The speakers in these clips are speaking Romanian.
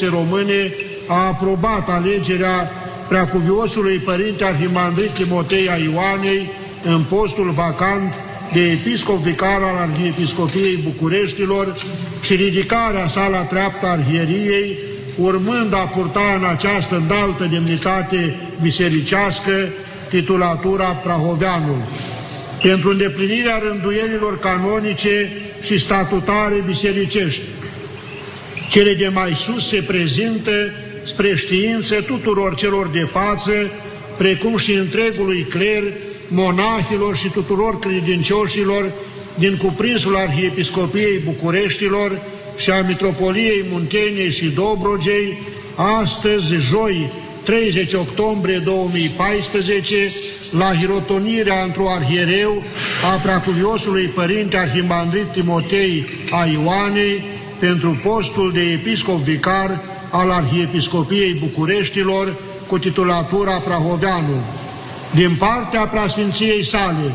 Ortodoxe Române a aprobat alegerea preacuviosului Părinte Arhimandrit Timotei a Ioanei în postul vacant de episcop vicar al Arhiepiscopiei Bucureștilor și ridicarea sa la treapta arhieriei, urmând a purta în această înaltă demnitate bisericească titulatura Prahoveanul. Pentru îndeplinirea rânduielilor canonice și statutare bisericești, cele de mai sus se prezintă spre știință tuturor celor de față, precum și întregului cler, monahilor și tuturor credincioșilor din cuprinsul Arhiepiscopiei Bucureștilor și a Mitropoliei Munteniei și Dobrogei, astăzi, joi, 30 octombrie 2014, la hirotonirea într-o arhiereu a preacuviosului Părinte Arhimandrit Timotei a Ioanei pentru postul de episcop vicar al Arhiepiscopiei Bucureștilor cu titulatura Prahoveanu. Din partea preasfinției sale,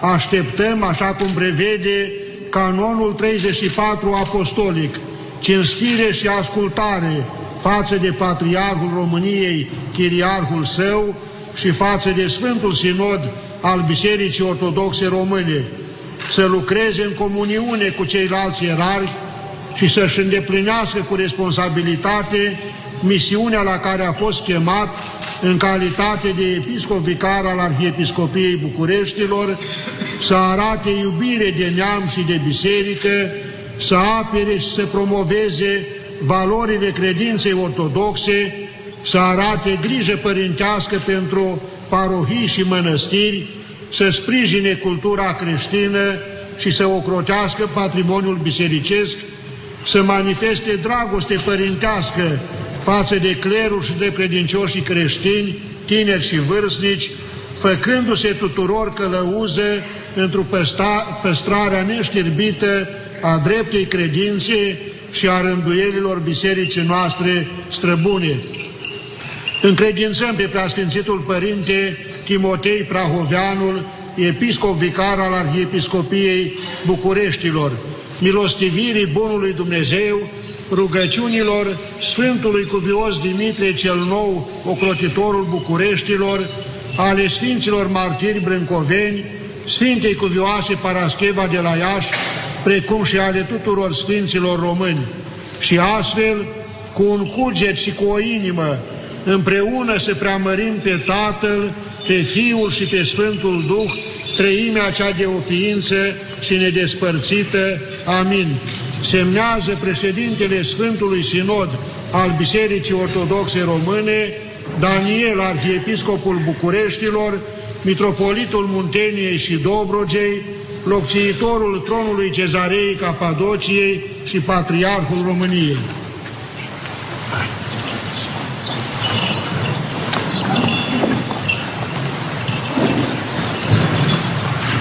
așteptăm, așa cum prevede canonul 34 apostolic, cinstire și ascultare față de Patriarhul României, Chiriarhul său, și față de Sfântul Sinod al Bisericii Ortodoxe Române, să lucreze în comuniune cu ceilalți ierarhi și să-și îndeplinească cu responsabilitate misiunea la care a fost chemat în calitate de episcop vicar al Arhiepiscopiei Bucureștilor, să arate iubire de neam și de biserică, să apere și să promoveze valorile credinței ortodoxe, să arate grijă părintească pentru parohii și mănăstiri, să sprijine cultura creștină și să ocrotească patrimoniul bisericesc, să manifeste dragoste părintească față de clerul și de credincioșii creștini, tineri și vârstnici, făcându-se tuturor călăuză pentru păstrarea neștirbită a dreptei credințe și a rânduielilor bisericii noastre străbune. Încredințăm pe preasfințitul Părinte Timotei Prahoveanul, episcop vicar al Arhiepiscopiei Bucureștilor, milostivirii Bunului Dumnezeu, rugăciunilor Sfântului Cuvios Dimitrie cel Nou, ocrotitorul Bucureștilor, ale Sfinților Martiri Brâncoveni, Sfintei Cuvioase Parascheva de la Iași, precum și ale tuturor Sfinților Români. Și astfel, cu un cuget și cu o inimă, împreună să preamărim pe Tatăl, pe Fiul și pe Sfântul Duh, treimea cea de o ființă și nedespărțită. Amin. Semnează președintele Sfântului Sinod al Bisericii Ortodoxe Române, Daniel, arhiepiscopul Bucureștilor, mitropolitul Munteniei și Dobrogei, locțiitorul tronului Cezarei Capadociei și patriarhul României.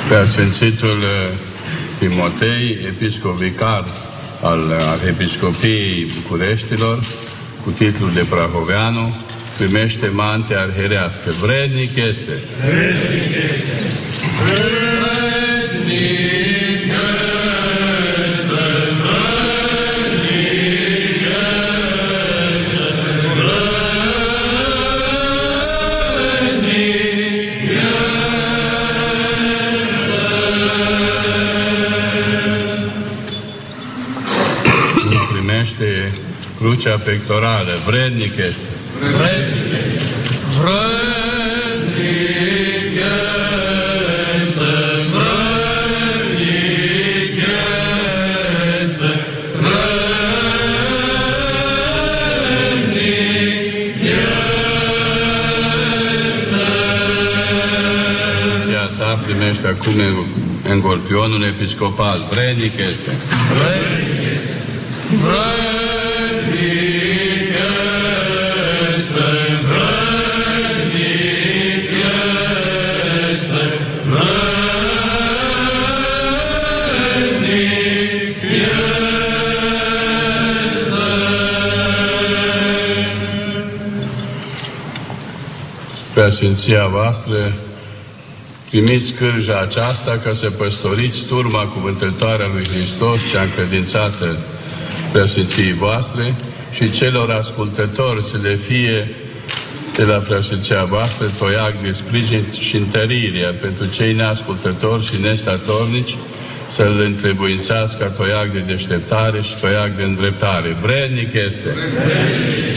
Preasfințitul uh, Timotei, episcop vicar al Arhiepiscopiei Bucureștilor, cu titlul de Prahoveanu, primește mante arherească. Vrednic este! Vrednic este! Vrednic! Vrednic este. Vrednic este. sa primește acum engolpionul episcopal. Vrednic este. Vrednic este. Vrednic Preasfinția voastră, primiți cârja aceasta ca să păstoriți turma cuvântătoare a lui Hristos cea încredințată Preasfinției voastre și celor ascultători să le fie de la preasfinția voastră toiac de sprijin și întărire pentru cei neascultători și nestatornici, să-l întrebuințească toiac de deșteptare și toiac de îndreptare. Vrednic este! Vrednic!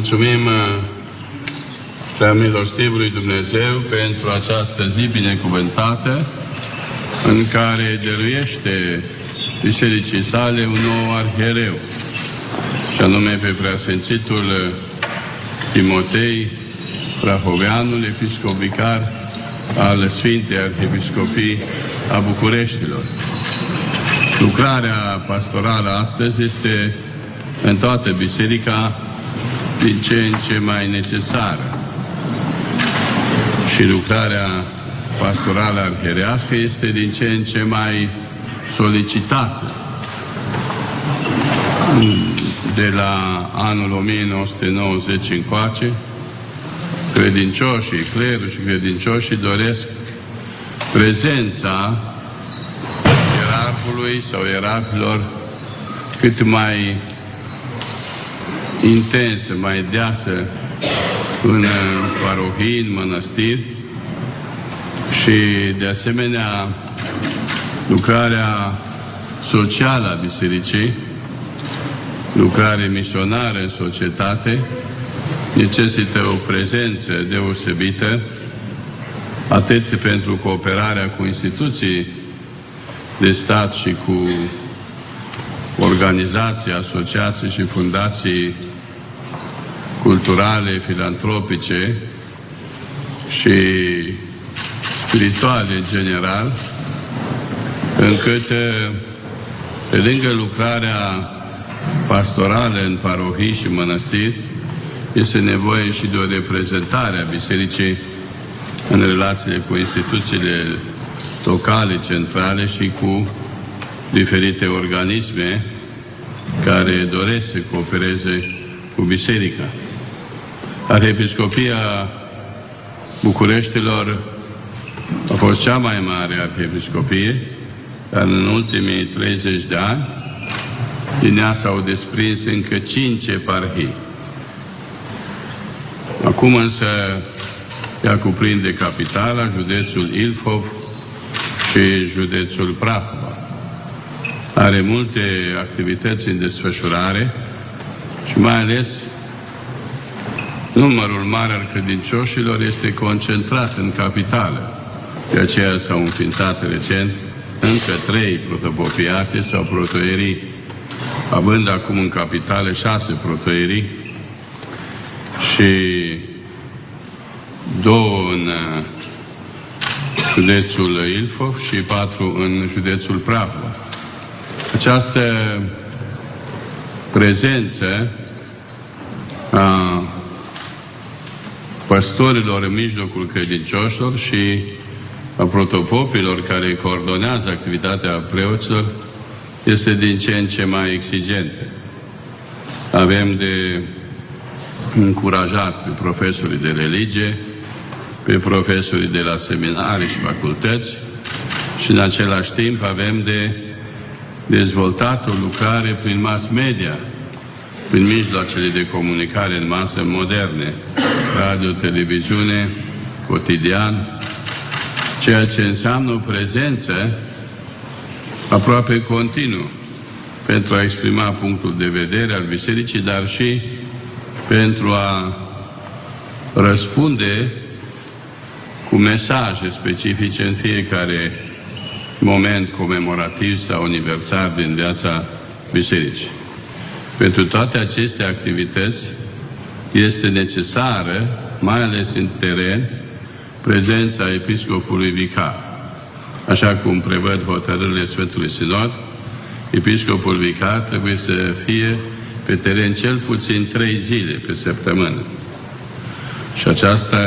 Mulțumim uh, prea milostivului Dumnezeu pentru această zi binecuvântată în care dăruiește bisericii sale un nou arhereu și anume pe preasfințitul uh, Timotei Prahoveanul, episcop vicar al Sfintei Arhiepiscopii a Bucureștilor. Lucrarea pastorală astăzi este în toată biserica din ce în ce mai necesară. Și lucrarea pastorală arherească este din ce în ce mai solicitată. De la anul 1990 încoace, credincioșii, clerul și credincioșii doresc prezența ierarhului sau ierarhilor cât mai intensă, mai deasă în parohii, în mănăstiri. Și de asemenea lucrarea socială a bisericii, lucrare misionară în societate, necesită o prezență deosebită, atât pentru cooperarea cu instituții de stat și cu organizații, asociații și fundații culturale, filantropice și spirituale în general, încât pe lângă lucrarea pastorală în parohii și mănăstiri, este nevoie și de o reprezentare a Bisericii în relațiile cu instituțiile locale, centrale și cu diferite organisme care doresc să coopereze cu Biserica. Arhiepiscopia Bucureștilor a fost cea mai mare arhiepiscopie, dar în ultimii 30 de ani din ea s-au desprins încă cinci eparhii. Acum însă ea cuprinde capitala, județul Ilfov și județul Prahova. Are multe activități în desfășurare și mai ales Numărul mare al credincioșilor este concentrat în capitală. De aceea s-au înființat recent încă trei protopopiate sau protoierii, având acum în capitală șase protoierii și două în uh, județul Ilfov și patru în județul Prahova. Această prezență a păstorilor în mijlocul credincioșilor și a protopopilor care coordonează activitatea preoților este din ce în ce mai exigentă. Avem de încurajat pe profesorii de religie, pe profesorii de la seminarii și facultăți și în același timp avem de dezvoltat o lucrare prin mass media, prin mijloacele de comunicare în masă moderne, radio, televiziune, cotidian, ceea ce înseamnă o prezență aproape continuă pentru a exprima punctul de vedere al Bisericii, dar și pentru a răspunde cu mesaje specifice în fiecare moment comemorativ sau aniversar din viața Bisericii. Pentru toate aceste activități este necesară, mai ales în teren, prezența Episcopului Vicar. Așa cum prevăd hotărârile Sfântului Sinod, Episcopul Vicar trebuie să fie pe teren cel puțin trei zile pe săptămână. Și această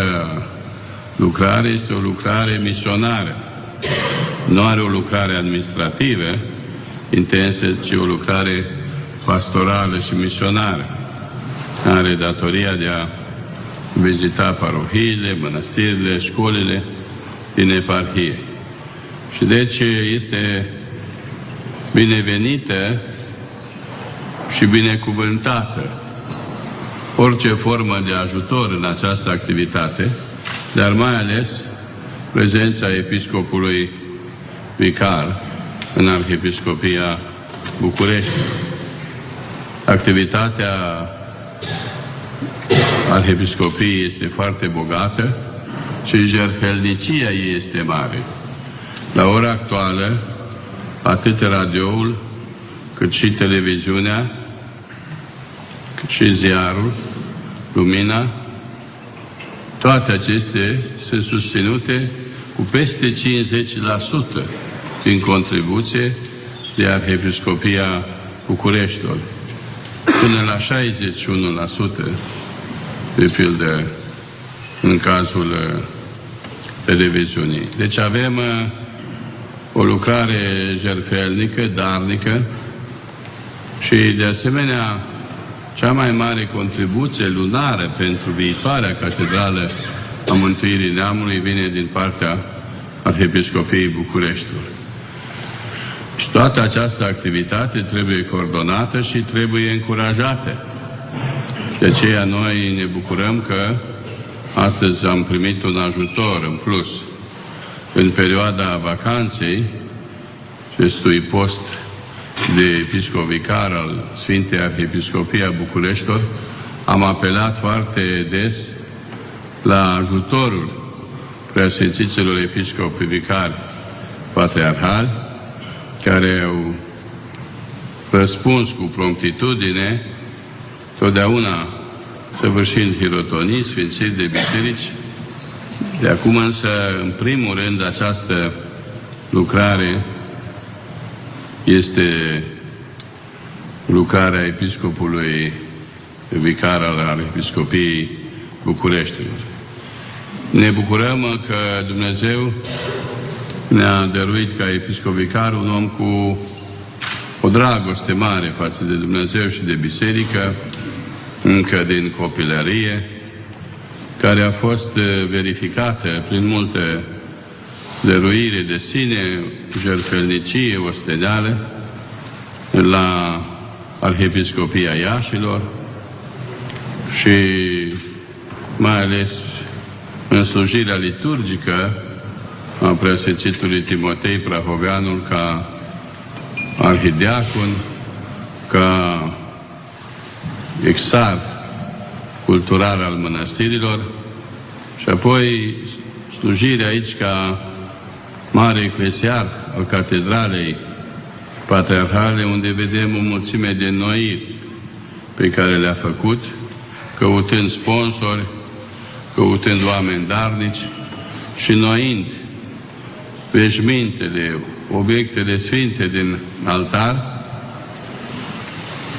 lucrare este o lucrare misionară. Nu are o lucrare administrativă intensă, ci o lucrare pastorală și misionară. Are datoria de a vizita parohiile, mănăstirile, școlile din eparhie. Și deci este binevenită și binecuvântată orice formă de ajutor în această activitate, dar mai ales prezența episcopului vicar în Arhiepiscopia București. Activitatea Arhiepiscopiei este foarte bogată și jertfelnicia ei este mare. La ora actuală, atât radioul, cât și televiziunea, cât și ziarul, lumina, toate acestea sunt susținute cu peste 50% din contribuție de Arhiepiscopia Bucureștilor, până la 61% de pildă în cazul uh, televiziunii. Deci avem uh, o lucrare jertfelnică, darnică și de asemenea cea mai mare contribuție lunară pentru viitoarea catedrală a Mântuirii Neamului vine din partea Arhiepiscopiei Bucureștiului. Și toată această activitate trebuie coordonată și trebuie încurajată. De aceea noi ne bucurăm că astăzi am primit un ajutor în plus. În perioada vacanței acestui post de episcop vicar al Sfintei Arhiepiscopia Bucureștilor, am apelat foarte des la ajutorul preasfințiților episcopi vicari patriarhali, care au răspuns cu promptitudine, totdeauna săvârșind hirotonii, sfințiri de biserici. De acum însă, în primul rând, această lucrare este lucrarea episcopului vicar al Episcopiei Bucureștiului. Ne bucurăm că Dumnezeu ne-a dăruit ca episcop vicar un om cu o dragoste mare față de Dumnezeu și de biserică, încă din copilărie, care a fost verificată prin multe dăruire de sine, jertfelnicie osteneală la Arhiepiscopia Iașilor și mai ales în slujirea liturgică a preasfințitului Timotei Prahoveanul ca arhideacon, ca exar cultural al mănăstirilor. Și apoi slujirea aici ca mare eclesiar al catedralei patriarhale, unde vedem o mulțime de noi pe care le-a făcut, căutând sponsori, căutând oameni darnici și noind veșmintele, obiectele sfinte din altar,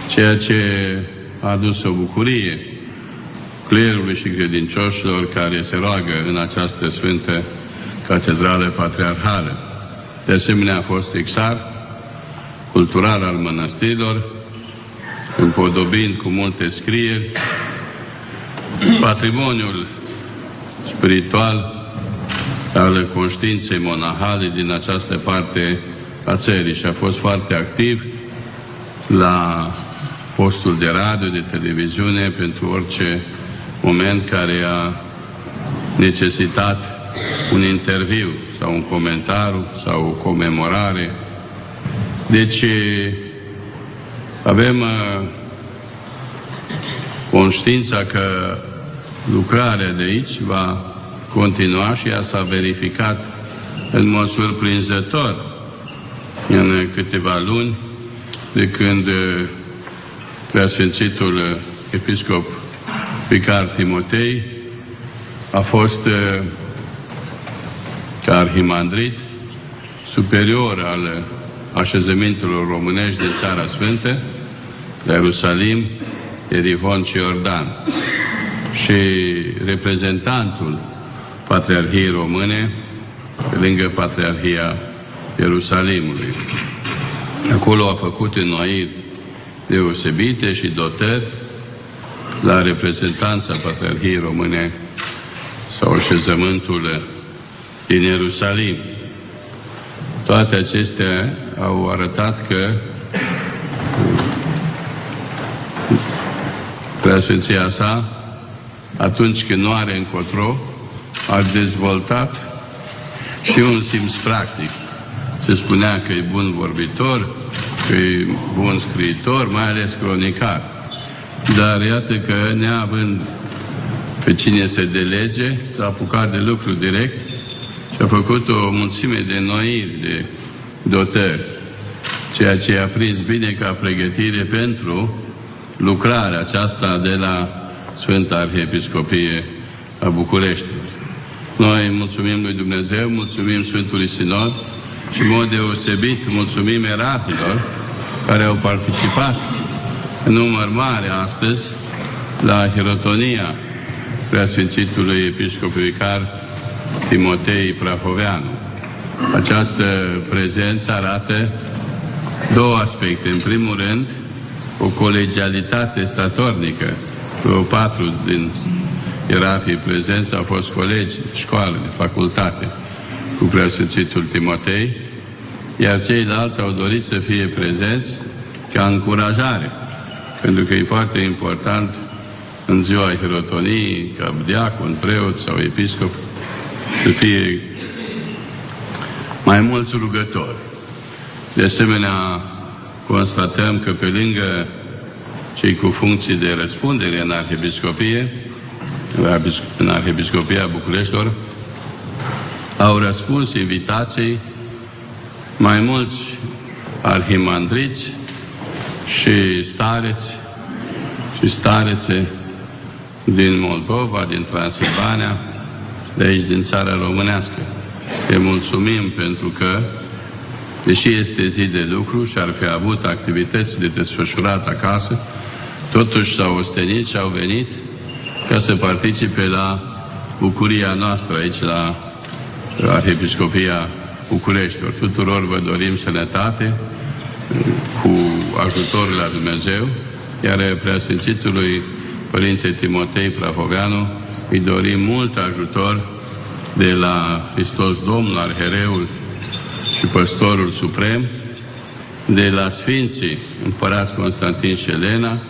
ceea ce a adus o bucurie clerului și credincioșilor care se roagă în această sfântă catedrale patriarhale. De asemenea, a fost exar cultural al mănăstirilor, împodobind cu multe scrieri patrimoniul spiritual al conștiinței monahale din această parte a țării și a fost foarte activ la postul de radio, de televiziune, pentru orice moment care a necesitat un interviu sau un comentariu sau o comemorare. Deci avem uh, conștiința că lucrarea de aici va continua și ea s-a verificat în mod surprinzător în câteva luni de când Preasfințitul Episcop Vicar Timotei a fost ca arhimandrit superior al așezămintelor românești din Țara Sfântă, la Ierusalim, Erihon și Iordan. Și reprezentantul Patriarhiei Române, pe lângă Patriarhia Ierusalimului. Acolo a făcut înnoiri deosebite și dotări la reprezentanța Patriarhiei Române sau așezământul din Ierusalim. Toate acestea au arătat că preasfinția sa, atunci când nu are încotro, a dezvoltat și un simț practic. Se spunea că e bun vorbitor, că e bun scriitor, mai ales cronicar. Dar iată că neavând pe cine se delege, s-a apucat de lucru direct și a făcut o mulțime de noiri, de dotări, ceea ce a prins bine ca pregătire pentru lucrarea aceasta de la Sfânta Arhiepiscopie a București. Noi mulțumim lui Dumnezeu, mulțumim Sfântului Sinod și în mod deosebit mulțumim erarhilor care au participat în număr mare astăzi la hirotonia Preasfințitului Episcop Vicar Timotei Prahoveanu. Această prezență arată două aspecte. În primul rând, o colegialitate statornică. Vreo patru din ierarhii prezenți au fost colegi, școală, de facultate, cu preasfințitul Timotei, iar ceilalți au dorit să fie prezenți ca încurajare, pentru că e foarte important în ziua hirotoniei, ca diacon, preot sau episcop, să fie mai mulți rugători. De asemenea, constatăm că pe lângă cei cu funcții de răspundere în Arhiepiscopie, în Arhiepiscopia Bucureștilor, au răspuns invitației mai mulți arhimandriți și stareți și starețe din Moldova, din Transilvania, de aici din țara românească. Te mulțumim pentru că, deși este zi de lucru și ar fi avut activități de desfășurat acasă, totuși s-au ostenit și au venit ca să participe la bucuria noastră aici la Arhiepiscopia Bucureștilor. Tuturor vă dorim sănătate cu ajutorul la Dumnezeu, iar Preasfințitului Părinte Timotei Prahoveanu îi dorim mult ajutor de la Hristos Domnul, Arhereul și Păstorul Suprem, de la Sfinții Împărați Constantin și Elena,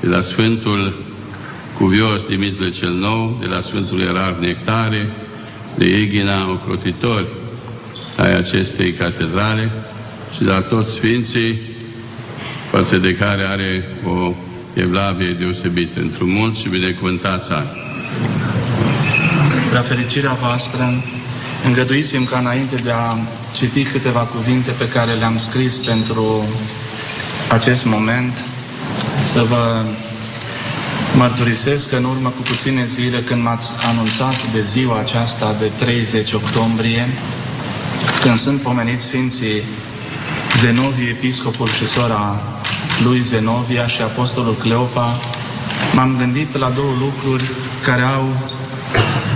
de la Sfântul Cuvios Dimitrie cel Nou, de la Sfântul Erar Nectare, de Egina ocrotitori ai acestei catedrale și de la toți Sfinții față de care are o evlavie deosebită. Într-un mult și binecuvântați ani. La fericirea voastră, îngăduiți-mi ca înainte de a citi câteva cuvinte pe care le-am scris pentru acest moment, să vă mărturisesc că în urmă cu puține zile, când m-ați anunțat de ziua aceasta de 30 octombrie, când sunt pomeniți Sfinții Zenovie, Episcopul și sora lui Zenovia și Apostolul Cleopa, m-am gândit la două lucruri care au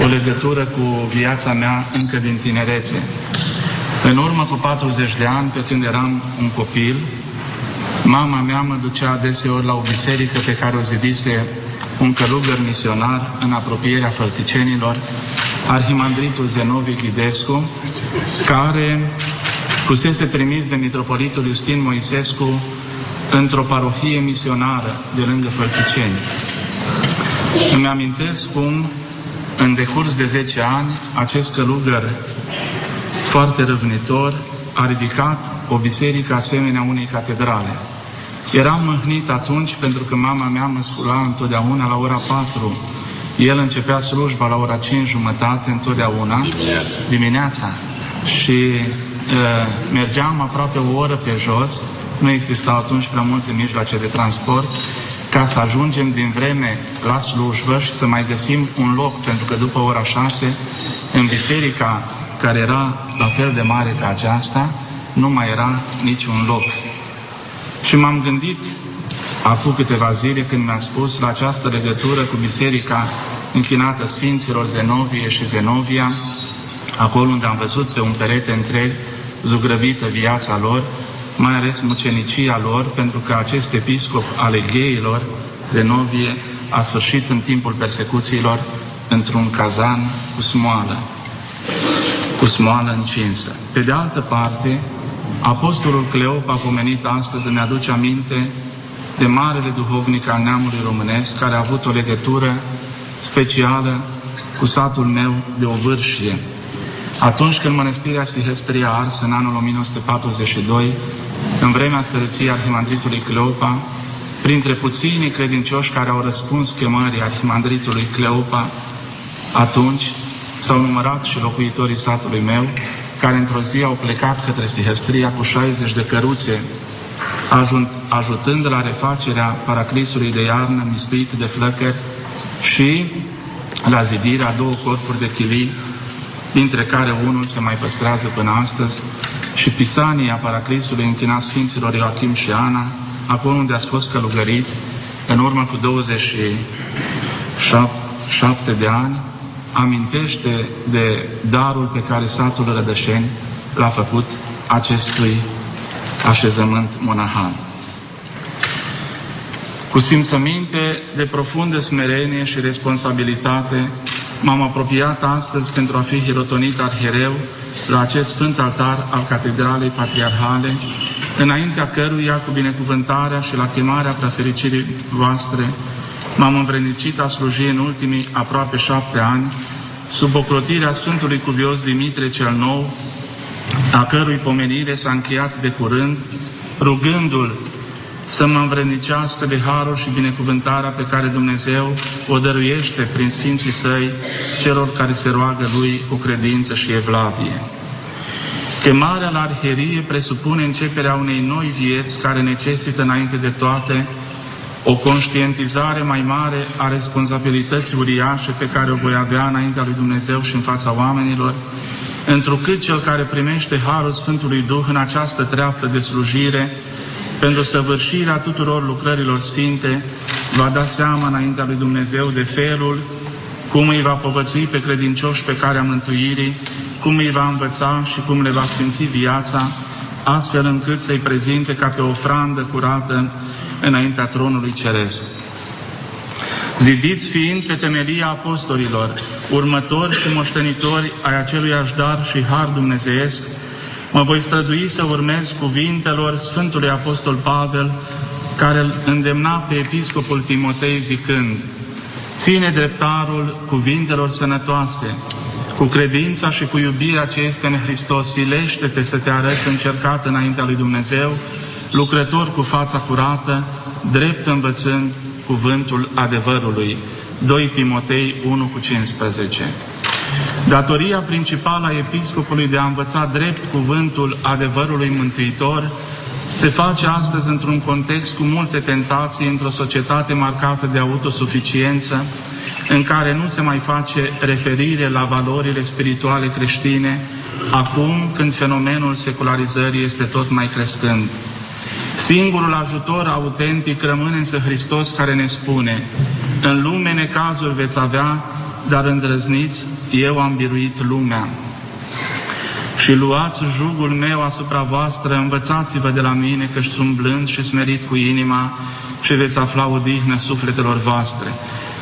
o legătură cu viața mea încă din tinerețe. În urmă cu 40 de ani, pe când eram un copil, mama mea mă ducea adeseori la o biserică pe care o zidise un călugăr misionar în apropierea fălticenilor, arhimandritul Zenovie Ghidescu, care fusese trimis de mitropolitul Justin Moisescu într-o parohie misionară de lângă Fălticeni. Îmi amintesc cum, în decurs de 10 ani, acest călugăr foarte răvnitor a ridicat o biserică asemenea unei catedrale. Eram mâhnit atunci pentru că mama mea mă scula întotdeauna la ora 4. El începea slujba la ora 5 jumătate întotdeauna, dimineața, dimineața. și uh, mergeam aproape o oră pe jos, nu existau atunci prea multe mijloace de transport ca să ajungem din vreme la slujbă și să mai găsim un loc, pentru că după ora șase, în biserica care era la fel de mare ca aceasta, nu mai era niciun loc. Și m-am gândit acum câteva zile când mi-a spus la această legătură cu biserica închinată Sfinților Zenovie și Zenovia, acolo unde am văzut pe un perete întreg zugrăvită viața lor, mai ales mucenicia lor, pentru că acest episcop ale gheilor, Zenovie, a sfârșit în timpul persecuțiilor într-un cazan cu smoală, cu smoală încinsă. Pe de altă parte, Apostolul Cleop a pomenit astăzi, ne aduce aminte de marele duhovnic al neamului românesc, care a avut o legătură specială cu satul meu de o vârșie. Atunci când mănăstirea Sihestria a ars în anul 1942, în vremea stăreției Arhimandritului Cleopa, printre puținii credincioși care au răspuns chemării Arhimandritului Cleopa, atunci s-au numărat și locuitorii satului meu, care într-o zi au plecat către Sihestria cu 60 de căruțe, ajutând la refacerea paraclisului de iarnă mistuit de flăcări și la zidirea două corpuri de chilii, dintre care unul se mai păstrează până astăzi, și pisania paraclisului închinat Sfinților Ioachim și Ana, acolo unde a fost călugărit, în urmă cu 27 de ani, amintește de darul pe care satul Rădășeni l-a făcut acestui așezământ monahan. Cu simțăminte de profundă smerenie și responsabilitate, m-am apropiat astăzi pentru a fi hirotonit arhiereu la acest sfânt altar al Catedralei Patriarhale, înaintea căruia, cu binecuvântarea și la chemarea prefericirii voastre, m-am învrednicit a sluji în ultimii aproape șapte ani, sub ocrotirea Sfântului Cuvios Dimitrie cel Nou, a cărui pomenire s-a încheiat de curând, rugându-l să mă învrednicească de harul și binecuvântarea pe care Dumnezeu o dăruiește prin Sfinții Săi celor care se roagă Lui cu credință și evlavie. Chemarea la arherie presupune începerea unei noi vieți care necesită înainte de toate o conștientizare mai mare a responsabilității uriașe pe care o voi avea înaintea lui Dumnezeu și în fața oamenilor, întrucât cel care primește Harul Sfântului Duh în această treaptă de slujire, pentru săvârșirea tuturor lucrărilor sfinte, va da seama înaintea lui Dumnezeu de felul cum îi va povățui pe credincioși pe care a mântuirii, cum îi va învăța și cum le va sfinți viața, astfel încât să-i prezinte ca pe o ofrandă curată înaintea tronului ceresc. Zidiți fiind pe temelia apostolilor, următori și moștenitori ai acelui dar și har dumnezeiesc, mă voi strădui să urmez cuvintelor Sfântului Apostol Pavel, care îl îndemna pe Episcopul Timotei zicând, Ține dreptarul cuvintelor sănătoase, cu credința și cu iubirea ce este în Hristos, silește-te să te arăți încercat înaintea lui Dumnezeu, lucrător cu fața curată, drept învățând cuvântul adevărului. 2 Timotei 1 cu 15 Datoria principală a episcopului de a învăța drept cuvântul adevărului mântuitor se face astăzi într-un context cu multe tentații, într-o societate marcată de autosuficiență, în care nu se mai face referire la valorile spirituale creștine, acum când fenomenul secularizării este tot mai crescând. Singurul ajutor autentic rămâne însă Hristos care ne spune, în lume necazuri veți avea, dar îndrăzniți, eu am biruit lumea. Și luați jugul meu asupra voastră, învățați-vă de la mine, că sunt blând și smerit cu inima și veți afla odihnă sufletelor voastre,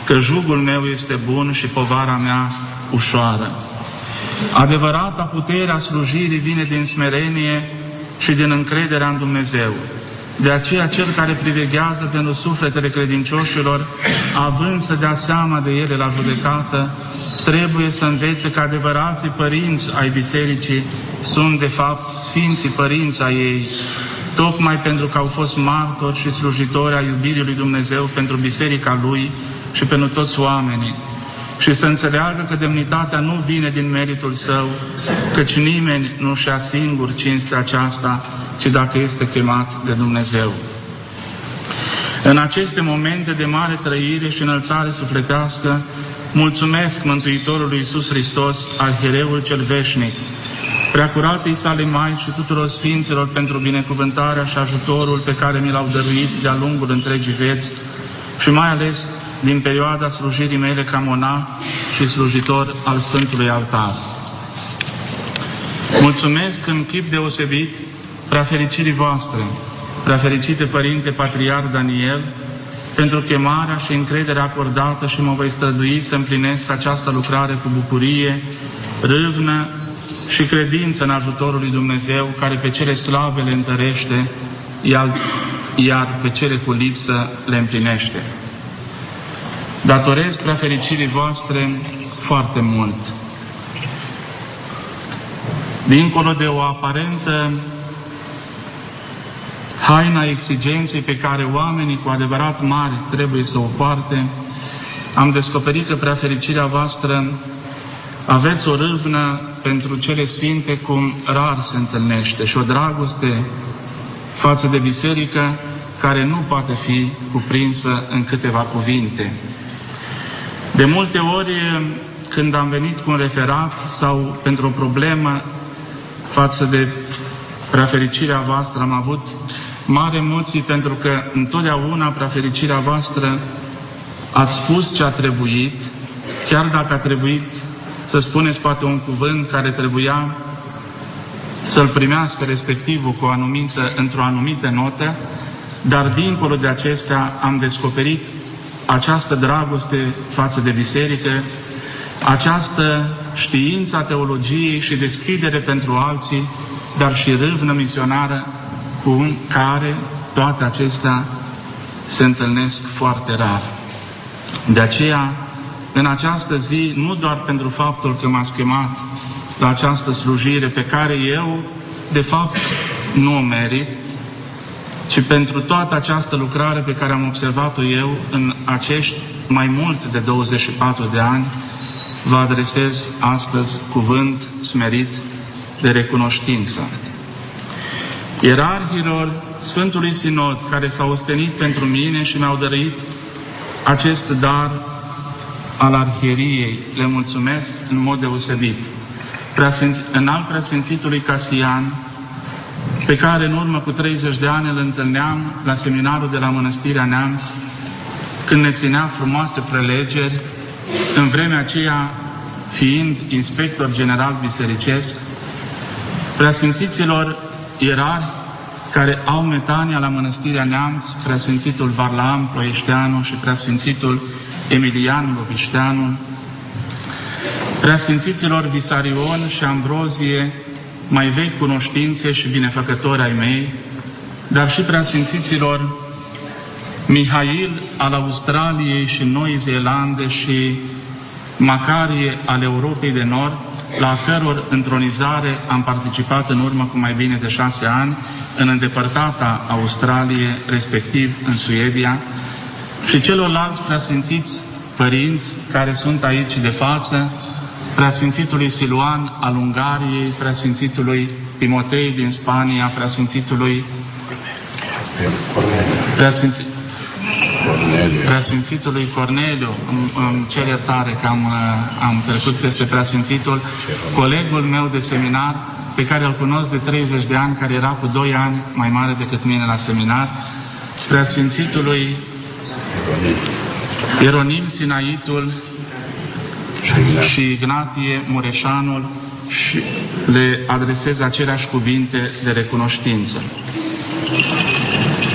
că jugul meu este bun și povara mea ușoară. Adevărata puterea slujirii vine din smerenie și din încrederea în Dumnezeu. De aceea cel care priveghează pentru sufletele credincioșilor, având să dea seama de ele la judecată, trebuie să învețe că adevărații părinți ai bisericii sunt de fapt sfinții părinți ai ei, tocmai pentru că au fost martori și slujitori a iubirii lui Dumnezeu pentru biserica lui și pentru toți oamenii. Și să înțeleagă că demnitatea nu vine din meritul său, căci nimeni nu și-a singur cinstea aceasta, ci dacă este chemat de Dumnezeu. În aceste momente de mare trăire și înălțare sufletească, mulțumesc Mântuitorului Iisus Hristos, Arhiereul cel Veșnic, preacuratei sale mai și tuturor Sfinților pentru binecuvântarea și ajutorul pe care mi l-au dăruit de-a lungul întregii vieți și mai ales din perioada slujirii mele ca mona și slujitor al Sfântului Altar. Mulțumesc în chip deosebit preafericirii voastre, preafericite Părinte Patriar Daniel, pentru chemarea și încrederea acordată și mă voi strădui să împlinesc această lucrare cu bucurie, râvnă și credință în ajutorul lui Dumnezeu, care pe cele slabe le întărește, iar pe cele cu lipsă le împlinește. Datorez prefericirii voastre foarte mult. Dincolo de o aparentă haina exigenței pe care oamenii cu adevărat mari trebuie să o poarte, am descoperit că prefericirea voastră aveți o râvnă pentru cele sfinte cum rar se întâlnește și o dragoste față de biserică care nu poate fi cuprinsă în câteva cuvinte. De multe ori, când am venit cu un referat sau pentru o problemă față de prefericirea voastră, am avut mari emoții pentru că întotdeauna prefericirea voastră ați spus ce a trebuit, chiar dacă a trebuit să spuneți poate un cuvânt care trebuia să-l primească respectivul cu o anumită, într-o anumită notă, dar dincolo de acestea am descoperit această dragoste față de biserică, această știință a teologiei și deschidere pentru alții, dar și râvnă misionară cu care toate acestea se întâlnesc foarte rar. De aceea, în această zi, nu doar pentru faptul că m-ați chemat la această slujire pe care eu, de fapt, nu o merit, ci pentru toată această lucrare pe care am observat-o eu în acești mai mult de 24 de ani, vă adresez astăzi cuvânt smerit de recunoștință. Ierarhilor Sfântului Sinod, care s-au ostenit pentru mine și mi-au dăruit acest dar al arhieriei, le mulțumesc în mod deosebit. Preasfinț, înalt preasfințitului Casian, pe care în urmă cu 30 de ani îl întâlneam la seminarul de la Mănăstirea Neamț, când ne ținea frumoase prelegeri, în vremea aceea fiind inspector general bisericesc, preasfințiților ierarhi care au metania la Mănăstirea Neamț, preasfințitul Varlam Ploieșteanu și preasfințitul Emilian Lovișteanu, preasfințiților Visarion și Ambrozie, mai vechi cunoștințe și binefăcători ai mei, dar și preasfințiților Mihail al Australiei și Noi Zeelande și Macarie al Europei de Nord, la căror întronizare am participat în urmă cu mai bine de șase ani în îndepărtata Australie, respectiv în Suedia, și celorlalți preasfințiți părinți care sunt aici de față, preasfințitului Siluan al Ungariei, preasfințitului Timotei din Spania, preasfințitului Preasfinț... Preasfințitului Corneliu, îmi, îmi cer iertare că am, am trecut peste preasfințitul, colegul meu de seminar, pe care îl cunosc de 30 de ani, care era cu 2 ani mai mare decât mine la seminar, preasfințitului Ieronim. Sinaitul și Ignatie Mureșanul și le adresez aceleași cuvinte de recunoștință.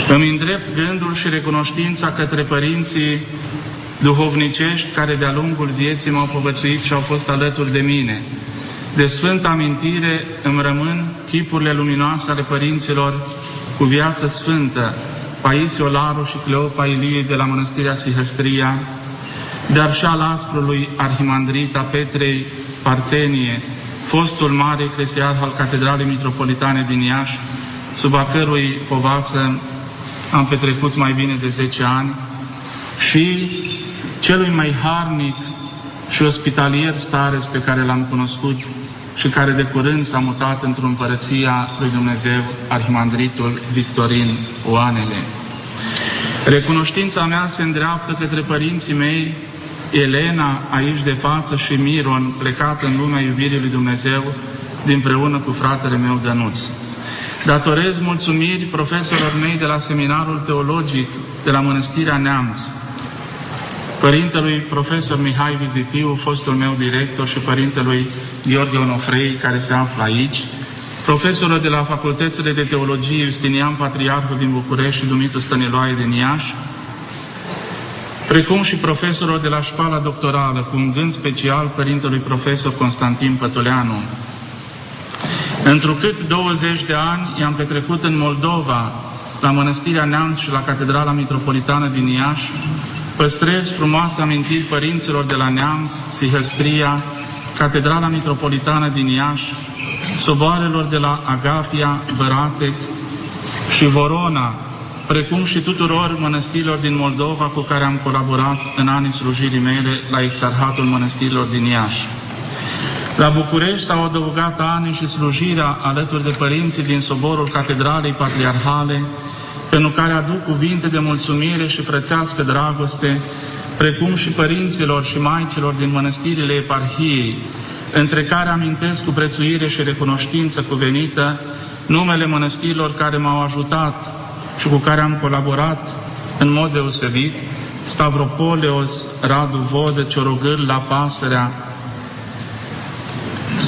Îmi îndrept gândul și recunoștința către părinții duhovnicești care de-a lungul vieții m-au povățuit și au fost alături de mine. De sfântă amintire îmi rămân chipurile luminoase ale părinților cu viață sfântă, Paisio Laru și Cleopa Ilie de la Mănăstirea Sihăstria, dar și al asprului Arhimandrita Petrei Partenie, fostul mare eclesiarh al Catedralei Mitropolitane din Iași, sub a cărui povață am petrecut mai bine de 10 ani, și celui mai harnic și ospitalier stareț pe care l-am cunoscut și care de curând s-a mutat într-o împărăția lui Dumnezeu, Arhimandritul Victorin Oanele. Recunoștința mea se îndreaptă către părinții mei, Elena, aici de față, și Miron, plecat în lumea iubirii lui Dumnezeu, dinpreună cu fratele meu Dănuț. Datorez mulțumiri profesorilor mei de la Seminarul Teologic de la Mănăstirea Neamț, părintelui profesor Mihai Vizitiu, fostul meu director, și părintelui Gheorghe Onofrei, care se află aici, profesorul de la Facultățile de Teologie Justinian Patriarhul din București și Dumitru Stăniloae din Iași, precum și profesorul de la școala doctorală, cu un gând special părintelui profesor Constantin Pătuleanu. Întrucât 20 de ani i-am petrecut în Moldova, la Mănăstirea Neamț și la Catedrala Mitropolitană din Iași, păstrez frumoase amintiri părinților de la Neamț, Sihăstria, Catedrala Mitropolitană din Iași, soboarelor de la Agapia, Băratec și Vorona, precum și tuturor mănăstirilor din Moldova cu care am colaborat în anii slujirii mele la Exarhatul Mănăstirilor din Iași. La București s-au adăugat ani și slujirea alături de părinții din soborul Catedralei Patriarhale, pentru care aduc cuvinte de mulțumire și frățească dragoste, precum și părinților și maicilor din mănăstirile eparhiei, între care amintesc cu prețuire și recunoștință cuvenită numele mănăstirilor care m-au ajutat și cu care am colaborat în mod deosebit, Stavropoleos, Radu Vodă, Ciorogâr, La Pasărea,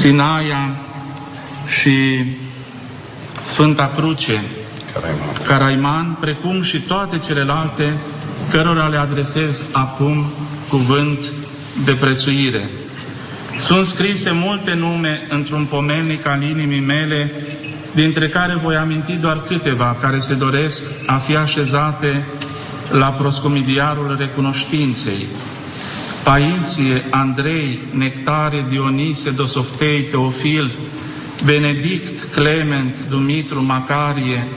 Sinaia și Sfânta Cruce, Caraiman. Caraiman, precum și toate celelalte cărora le adresez acum cuvânt de prețuire. Sunt scrise multe nume într-un pomelnic al inimii mele, dintre care voi aminti doar câteva care se doresc a fi așezate la proscomidiarul recunoștinței. Paisie, Andrei, Nectare, Dionise, Dosoftei, Teofil, Benedict, Clement, Dumitru, Macarie,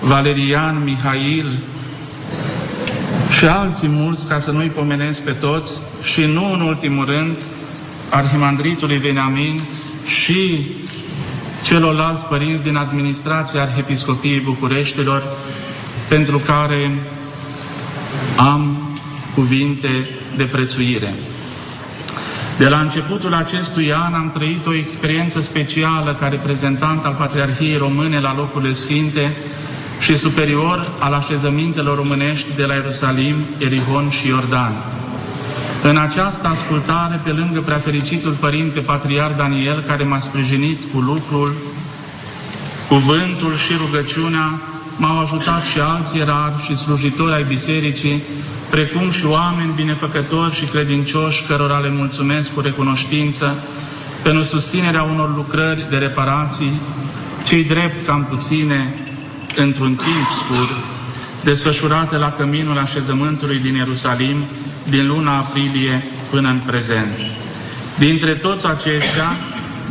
Valerian, Mihail și alții mulți, ca să nu-i pomenesc pe toți, și nu în ultimul rând, Arhimandritului Veniamin și celorlalți părinți din administrația Arhiepiscopiei Bucureștilor, pentru care am cuvinte de prețuire. De la începutul acestui an am trăit o experiență specială ca reprezentant al Patriarhiei Române la locurile sfinte și superior al așezămintelor românești de la Ierusalim, Erihon și Iordan. În această ascultare, pe lângă preafericitul Părinte Patriar Daniel, care m-a sprijinit cu lucrul, cuvântul și rugăciunea, m-au ajutat și alți erari și slujitori ai Bisericii, precum și oameni binefăcători și credincioși, cărora le mulțumesc cu recunoștință pentru susținerea unor lucrări de reparații, cei drept cam puține, într-un timp scurt, desfășurate la căminul așezământului din Ierusalim, din luna aprilie până în prezent. Dintre toți aceștia,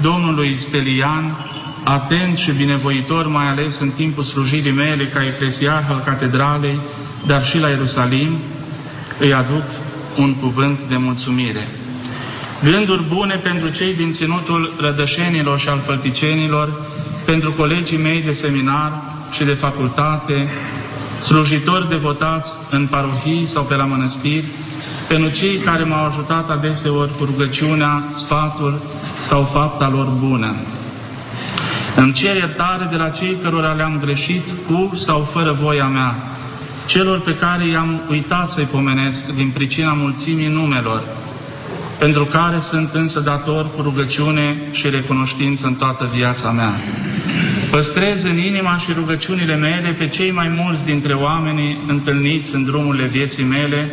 Domnului Stelian, atent și binevoitor, mai ales în timpul slujirii mele ca eclesiarh al catedralei, dar și la Ierusalim, îi aduc un cuvânt de mulțumire. Gânduri bune pentru cei din ținutul rădășenilor și al fălticenilor, pentru colegii mei de seminar și de facultate, slujitori devotați în parohii sau pe la mănăstiri, pentru cei care m-au ajutat adeseori cu rugăciunea, sfatul sau fapta lor bună. Îmi cer iertare de la cei cărora le-am greșit cu sau fără voia mea, celor pe care i-am uitat să-i pomenesc din pricina mulțimii numelor, pentru care sunt însă dator cu rugăciune și recunoștință în toată viața mea. Păstrez în inima și rugăciunile mele pe cei mai mulți dintre oamenii întâlniți în drumurile vieții mele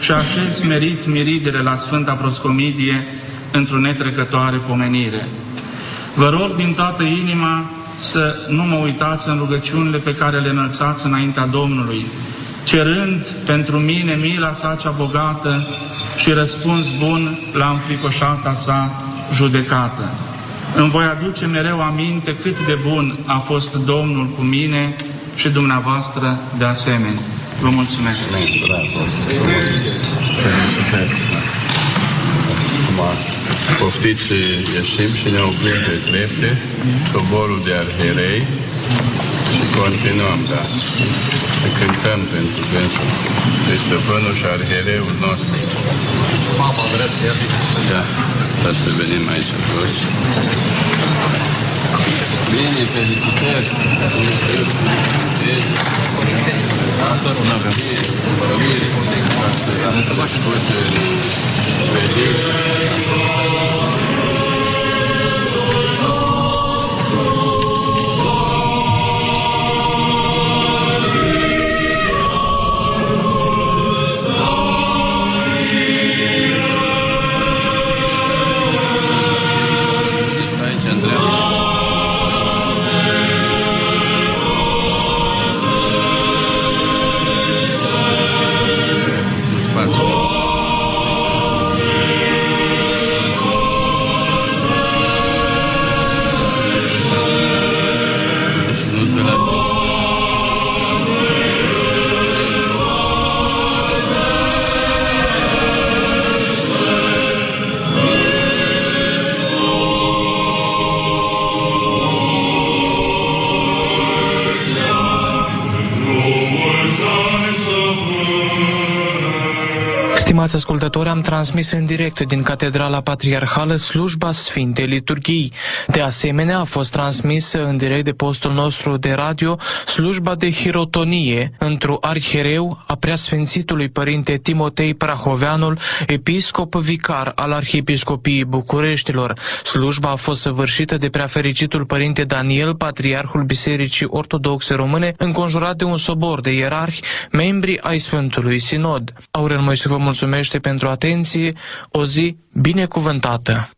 și așez merit miridele la Sfânta Proscomidie într-o netrecătoare pomenire. Vă rog din toată inima să nu mă uitați în rugăciunile pe care le înălțați înaintea Domnului, cerând pentru mine mila sa cea bogată și răspuns bun la înfricoșata sa judecată. Îmi voi aduce mereu aminte cât de bun a fost Domnul cu mine și dumneavoastră de asemenea. Vă mulțumesc! Poftiți, ieșim și ne oprim pe trepte, soborul de arherei și continuăm, da. Să cântăm pentru dânsul, de stăpânul și arhereul nostru. Mama, vreți să Da, ca să venim aici toți. Bine, felicitări! Nu avem. Ca să faci toți aici Stimați ascultători, am transmis în direct din Catedrala Patriarhală slujba Sfintei Liturghii. De asemenea, a fost transmisă în direct de postul nostru de radio slujba de hirotonie într-o arhiereu a preasfințitului părinte Timotei Prahoveanul, episcop vicar al Arhiepiscopiei Bucureștilor. Slujba a fost săvârșită de preafericitul părinte Daniel, patriarhul Bisericii Ortodoxe Române, înconjurat de un sobor de ierarhi, membri ai Sfântului Sinod. Aurel Moise vă mulțumește pentru atenție, o zi binecuvântată!